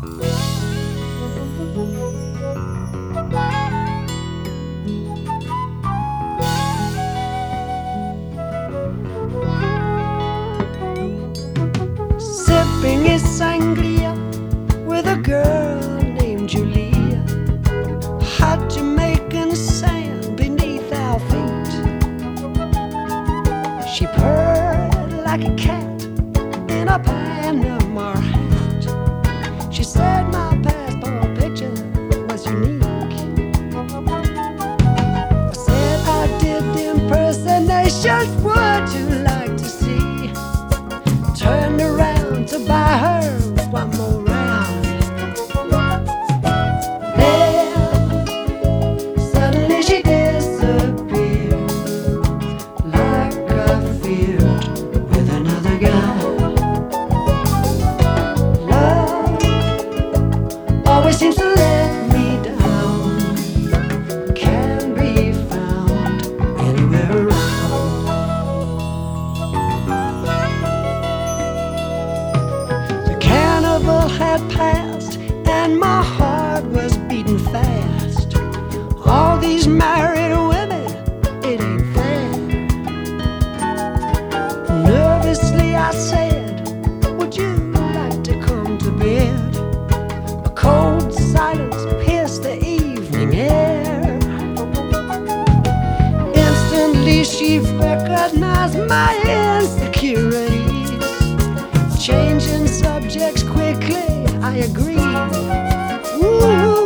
Sipping his sangria with a girl named Julia. Hot Jamaican sand beneath our feet. She purred like a cat in a pine just one. always seems to live. my insecurities. Changing subjects quickly, I agree. Ooh.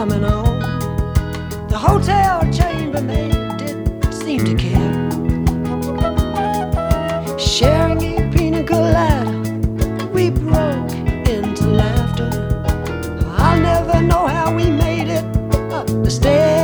coming on. The hotel chambermaid didn't seem to care. Sharing a pina colada, we broke into laughter. I'll never know how we made it up the stairs.